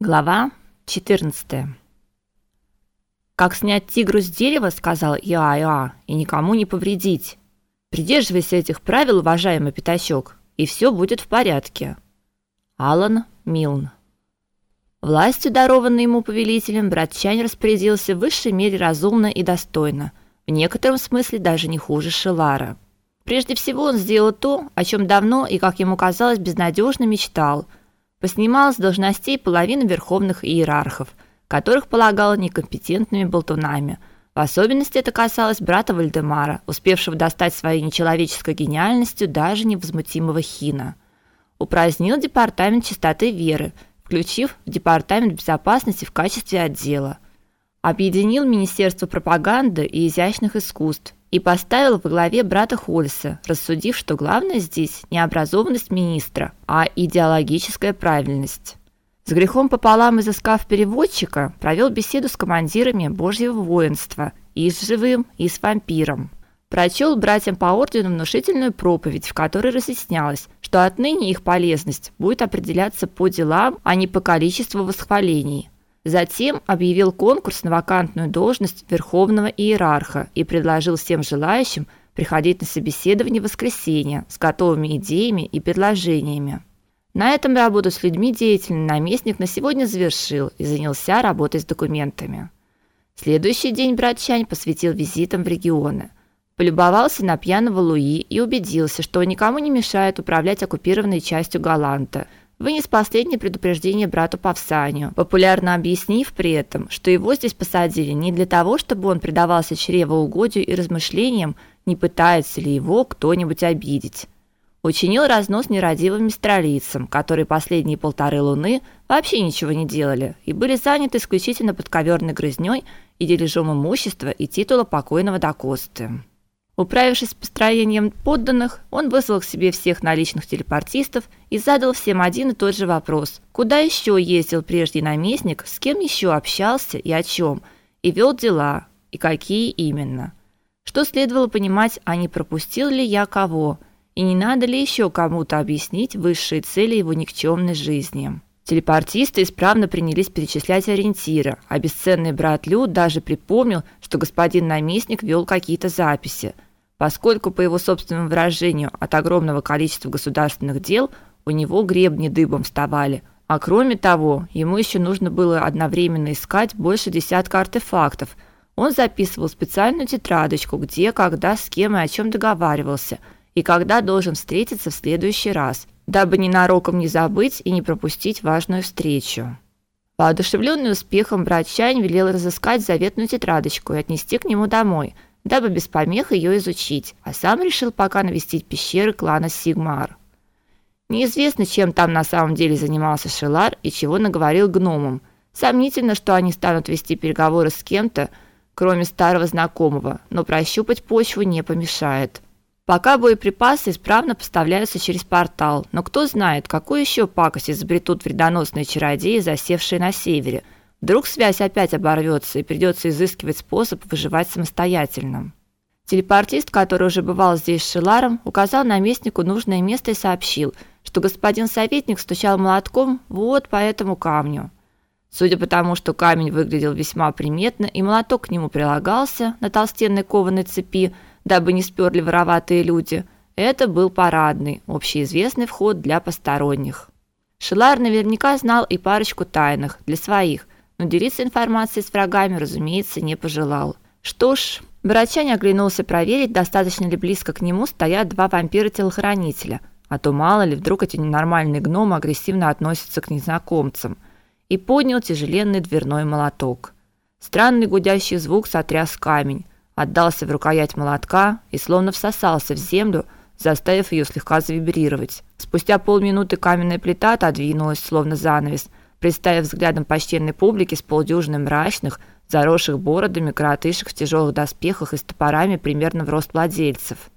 Глава 14. Как снять тигру с дерева, сказал Иа-Иа, и никому не повредить. Придерживайся этих правил, уважаемый пятачок, и все будет в порядке. Алан Милн. Властью, дарованной ему повелителем, брат Чань распорядился в высшей мере разумно и достойно, в некотором смысле даже не хуже Шелара. Прежде всего он сделал то, о чем давно и, как ему казалось, безнадежно мечтал – поснимал с должностей половину верховных иерархов, которых полагал некомпетентными болтунами. В особенности это касалось брата Вальдемара, успевшего достать своей нечеловеческой гениальностью даже невозмутимого Хина. Упразднил департамент чистоты веры, включив в департамент безопасности в качестве отдела. Объединил Министерство пропаганды и изящных искусств, и поставил во главе брата Хольса, рассудив, что главное здесь не образованность министра, а идеологическая правильность. С грехом пополам изыскав переводчика, провел беседу с командирами Божьего воинства, и с живым, и с вампиром. Прочел братьям по ордену внушительную проповедь, в которой разъяснялось, что отныне их полезность будет определяться по делам, а не по количеству восхвалений. Затем объявил конкурс на вакантную должность верховного иерарха и предложил всем желающим приходить на собеседование в воскресенье с готовыми идеями и предложениями. На этом работу с людьми деятельный наместник на сегодня завершил и занялся работой с документами. Следующий день брат Чань посвятил визитам в регионы. Полюбовался на пьяного Луи и убедился, что никому не мешает управлять оккупированной частью Галанта – вынес последнее предупреждение брату Павсанию, популярно объяснив при этом, что его здесь посадили не для того, чтобы он предавался чревоугодию и размышлениям, не пытается ли его кто-нибудь обидеть. Учинил разнос нерадивым мистралийцам, которые последние полторы луны вообще ничего не делали и были заняты исключительно подковерной грызнёй и дележом имущества и титула покойного Дакосты. Управившись с построением подданных, он вызвал к себе всех наличных телепортистов и задал всем один и тот же вопрос: куда еще ездил прежде наместник, с кем еще общался и о чем, и вел дела, и какие именно. Что следовало понимать, а не пропустил ли я кого, и не надо ли еще кому-то объяснить высшие цели его никчемной жизни. Телепортисты исправно принялись перечислять ориентиры, а бесценный брат Лю даже припомнил, что господин наместник вел какие-то записи – поскольку, по его собственному выражению, от огромного количества государственных дел у него гребни дыбом вставали. А кроме того, ему еще нужно было одновременно искать больше десятка артефактов. Он записывал специальную тетрадочку, где, когда, с кем и о чем договаривался, и когда должен встретиться в следующий раз, дабы ненароком не забыть и не пропустить важную встречу. Воодушевленный успехом брат Чань велел разыскать заветную тетрадочку и отнести к нему домой – дабы без помех ее изучить, а сам решил пока навестить пещеры клана Сигмар. Неизвестно, чем там на самом деле занимался Шелар и чего наговорил гномам. Сомнительно, что они станут вести переговоры с кем-то, кроме старого знакомого, но прощупать почву не помешает. Пока боеприпасы исправно поставляются через портал, но кто знает, какую еще пакость изобретут вредоносные чародеи, засевшие на севере – Вдруг связь опять оборвется и придется изыскивать способ выживать самостоятельно. Телепортист, который уже бывал здесь с Шиларом, указал наместнику нужное место и сообщил, что господин советник стучал молотком вот по этому камню. Судя по тому, что камень выглядел весьма приметно и молоток к нему прилагался на толстенной кованой цепи, дабы не сперли вороватые люди, это был парадный, общеизвестный вход для посторонних. Шилар наверняка знал и парочку тайных для своих – но делиться информацией с врагами, разумеется, не пожелал. Что ж, Барачань оглянулся проверить, достаточно ли близко к нему стоят два вампира-телохранителя, а то мало ли вдруг эти ненормальные гномы агрессивно относятся к незнакомцам, и поднял тяжеленный дверной молоток. Странный гудящий звук сотряс камень, отдался в рукоять молотка и словно всосался в землю, заставив ее слегка завибрировать. Спустя полминуты каменная плита отодвинулась, словно занавес, представив взглядом почтенной публики с полдюжины мрачных, заросших бородами коротышек в тяжелых доспехах и с топорами примерно в рост владельцев.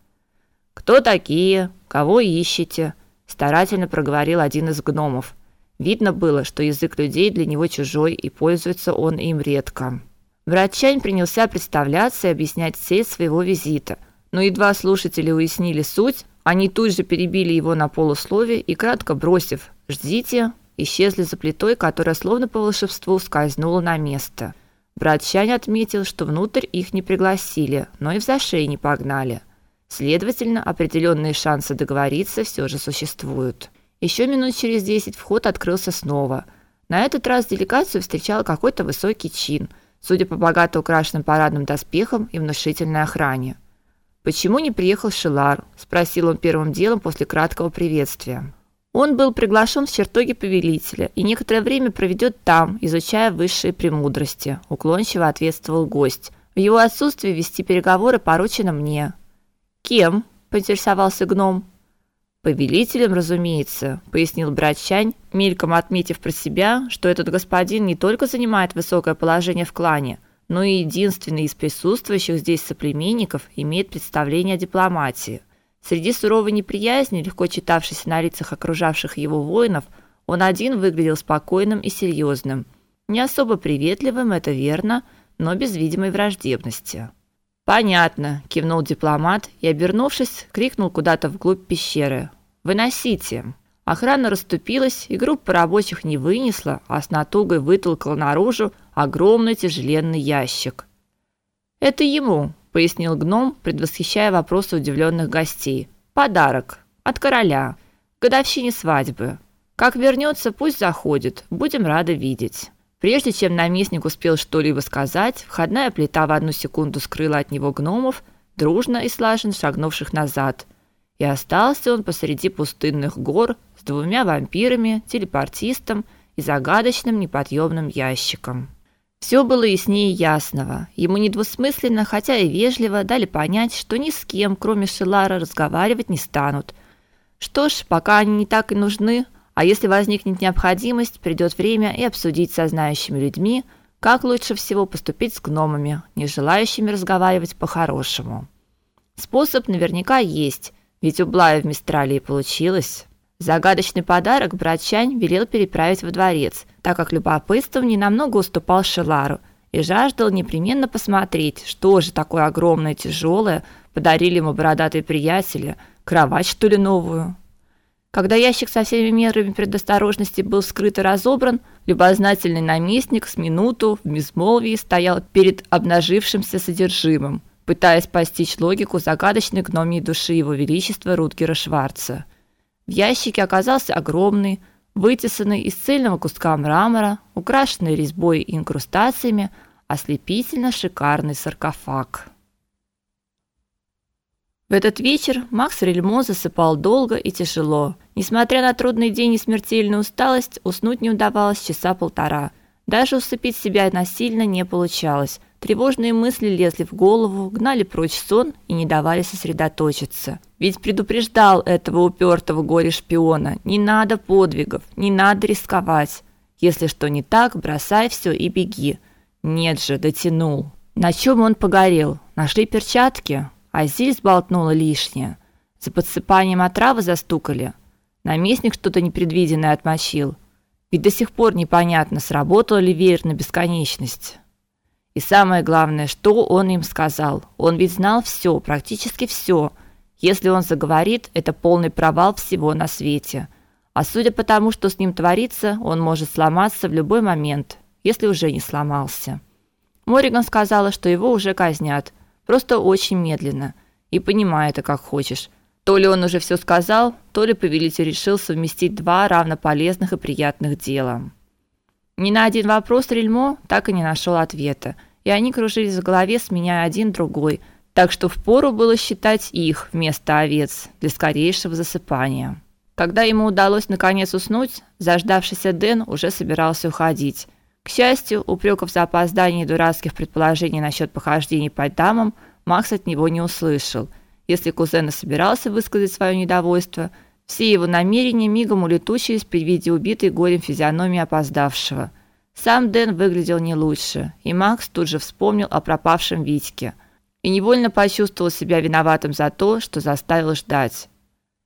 «Кто такие? Кого ищете?» – старательно проговорил один из гномов. Видно было, что язык людей для него чужой, и пользуется он им редко. Врачань принялся представляться и объяснять цель своего визита, но едва слушатели уяснили суть, они тут же перебили его на полуслове и, кратко бросив «ждите», исчезли за плитой, которая словно по волшебству скользнула на место. Брат отметил, что внутрь их не пригласили, но и в зашей не погнали. Следовательно, определенные шансы договориться все же существуют. Еще минут через десять вход открылся снова. На этот раз делегацию встречал какой-то высокий чин, судя по богато украшенным парадным доспехам и внушительной охране. Почему не приехал Шилар? спросил он первым делом после краткого приветствия. Он был приглашен в чертоги повелителя и некоторое время проведет там, изучая высшие премудрости, уклончиво ответствовал гость. В его отсутствие вести переговоры поручено мне. Кем? поинтересовался гном. Повелителем, разумеется, пояснил брат Чань, мельком отметив про себя, что этот господин не только занимает высокое положение в клане, но и единственный из присутствующих здесь соплеменников имеет представление о дипломатии. Среди суровой неприязни, легко читавшейся на лицах окружавших его воинов, он один выглядел спокойным и серьезным. Не особо приветливым, это верно, но без видимой враждебности. Понятно, кивнул дипломат и, обернувшись, крикнул куда-то вглубь пещеры: "Выносите!" Охрана расступилась, и группа рабочих не вынесла, а с натугой вытолкала наружу огромный тяжеленный ящик. Это ему, пояснил гном, предвосхищая вопросы удивленных гостей. Подарок от короля. Годовщине свадьбы. Как вернется, пусть заходит. Будем рады видеть. Прежде чем наместник успел что-либо сказать, входная плита в одну секунду скрыла от него гномов, дружно и слаженно шагнувших назад. И остался он посреди пустынных гор с двумя вампирами, телепортистом и загадочным неподъемным ящиком. Все было яснее ясного. Ему недвусмысленно, хотя и вежливо, дали понять, что ни с кем, кроме Шелара, разговаривать не станут. Что ж, пока они не так и нужны, а если возникнет необходимость, придет время и обсудить со знающими людьми, как лучше всего поступить с гномами, не желающими разговаривать по-хорошему. Способ наверняка есть, ведь у Блая в Мистралии получилось. Загадочный подарок брат Чань велел переправить во дворец, так как любопытством не намного уступал Шелару и жаждал непременно посмотреть, что же такое огромное тяжелое подарили ему бородатые приятели, кровать что ли новую. Когда ящик со всеми мерами предосторожности был вскрыт и разобран, любознательный наместник с минуту в безмолвии стоял перед обнажившимся содержимым, пытаясь постичь логику загадочной гномьей души его величества Рутгера Шварца. В ящике оказался огромный, вытесанный из цельного куска мрамора, украшенный резьбой и инкрустациями, ослепительно шикарный саркофаг. В этот вечер Макс Рельмо засыпал долго и тяжело. Несмотря на трудный день и смертельную усталость, уснуть не удавалось часа полтора. Даже усыпить себя насильно не получалось. Тревожные мысли лезли в голову, гнали прочь сон и не давали сосредоточиться. Ведь предупреждал этого упертого горе-шпиона: не надо подвигов, не надо рисковать. Если что не так, бросай все и беги. Нет же, дотянул. На чем он погорел? Нашли перчатки, а здесь сболтнуло лишнее. За подсыпанием отравы застукали. Наместник что-то непредвиденное отмочил. Ведь до сих пор непонятно, сработал ли веер на бесконечность. И самое главное, что он им сказал. Он ведь знал все, практически все. Если он заговорит, это полный провал всего на свете. А судя по тому, что с ним творится, он может сломаться в любой момент, если уже не сломался. Мориган сказала, что его уже казнят, просто очень медленно. И понимай это как хочешь. То ли он уже все сказал, то ли повелитель решил совместить два равнополезных и приятных дела. Ни на один вопрос Рельмо так и не нашел ответа, и они кружились в голове, сменяя один другой, так что впору было считать их вместо овец для скорейшего засыпания. Когда ему удалось наконец уснуть, заждавшийся Дэн уже собирался уходить. К счастью, упреков за опоздание и дурацких предположений насчет похождений по дамам Макс от него не услышал. Если кузен и собирался высказать свое недовольство – все его намерения мигом улетучились при виде убитой горем физиономии опоздавшего. Сам Дэн выглядел не лучше, и Макс тут же вспомнил о пропавшем Витьке и невольно почувствовал себя виноватым за то, что заставил ждать.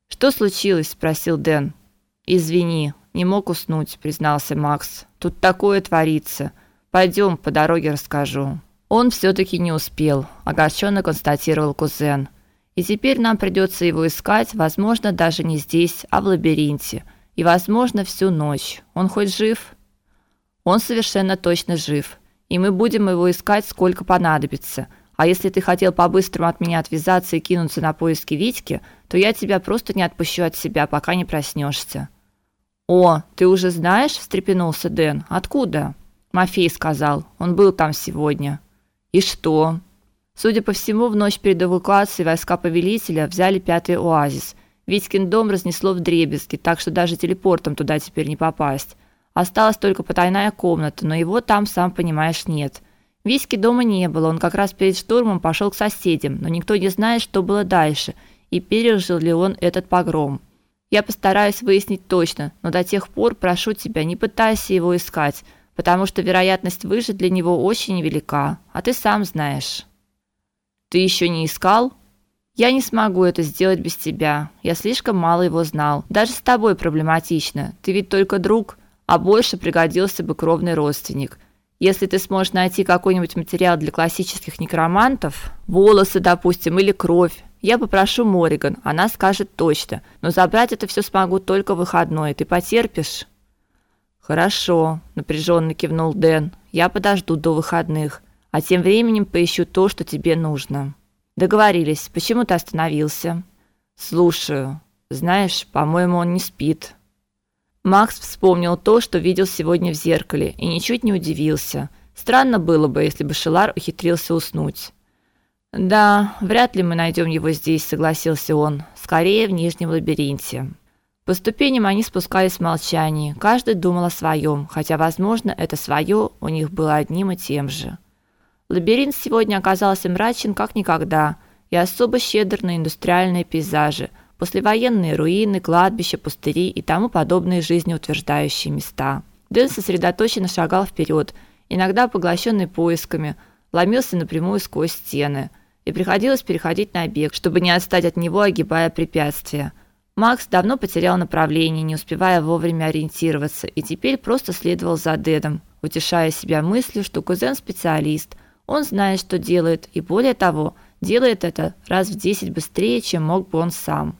Что случилось, спросил Дэн. Извини, не мог уснуть, признался Макс. Тут такое творится. Пойдем, по дороге расскажу. Он все таки не успел, огорченно констатировал кузен. И теперь нам придется его искать, возможно, даже не здесь, а в лабиринте. И, возможно, всю ночь. Он хоть жив? Он совершенно точно жив. И мы будем его искать сколько понадобится. А если ты хотел по-быстрому от меня отвязаться и кинуться на поиски Витьки, то я тебя просто не отпущу от себя, пока не проснешься. О, ты уже знаешь, встрепенулся Дэн. Откуда? Мафей сказал. Он был там сегодня. И что? Судя по всему, в ночь перед эвакуацией войска повелителя взяли пятый оазис. Витькин дом разнесло вдребезги, так что даже телепортом туда теперь не попасть. Осталась только потайная комната, но его там, сам понимаешь, нет. Витьки дома не было, он как раз перед штурмом пошел к соседям, но никто не знает, что было дальше и пережил ли он этот погром. Я постараюсь выяснить точно, но до тех пор прошу тебя, не пытайся его искать, потому что вероятность выжить для него очень велика, а ты сам знаешь. Ты еще не искал? Я не смогу это сделать без тебя. Я слишком мало его знал. Даже с тобой проблематично. Ты ведь только друг, а больше пригодился бы кровный родственник. Если ты сможешь найти какой-нибудь материал для классических некромантов, волосы, допустим, или кровь, я попрошу Мориган, она скажет точно. Но забрать это все смогу только в выходной. Ты потерпишь? Хорошо, напряженно кивнул Дэн. Я подожду до выходных, а тем временем поищу то, что тебе нужно. Договорились. Почему ты остановился? Слушаю. Знаешь, по-моему, он не спит. Макс вспомнил то, что видел сегодня в зеркале, и ничуть не удивился. Странно было бы, если бы Шелар ухитрился уснуть. Да, вряд ли мы найдем его здесь, согласился он. Скорее в нижнем лабиринте. По ступеням они спускались в молчании. Каждый думал о своем, хотя, возможно, это свое у них было одним и тем же. Лабиринт сегодня оказался мрачен как никогда и особо щедр на индустриальные пейзажи – послевоенные руины, кладбища, пустыри и тому подобные жизнеутверждающие места. Дэн сосредоточенно шагал вперед, иногда поглощенный поисками, ломился напрямую сквозь стены, и приходилось переходить на бег, чтобы не отстать от него, огибая препятствия. Макс давно потерял направление, не успевая вовремя ориентироваться, и теперь просто следовал за Дэдом, утешая себя мыслью, что кузен специалист, он знает, что делает, и более того, делает это раз в десять быстрее, чем мог бы он сам.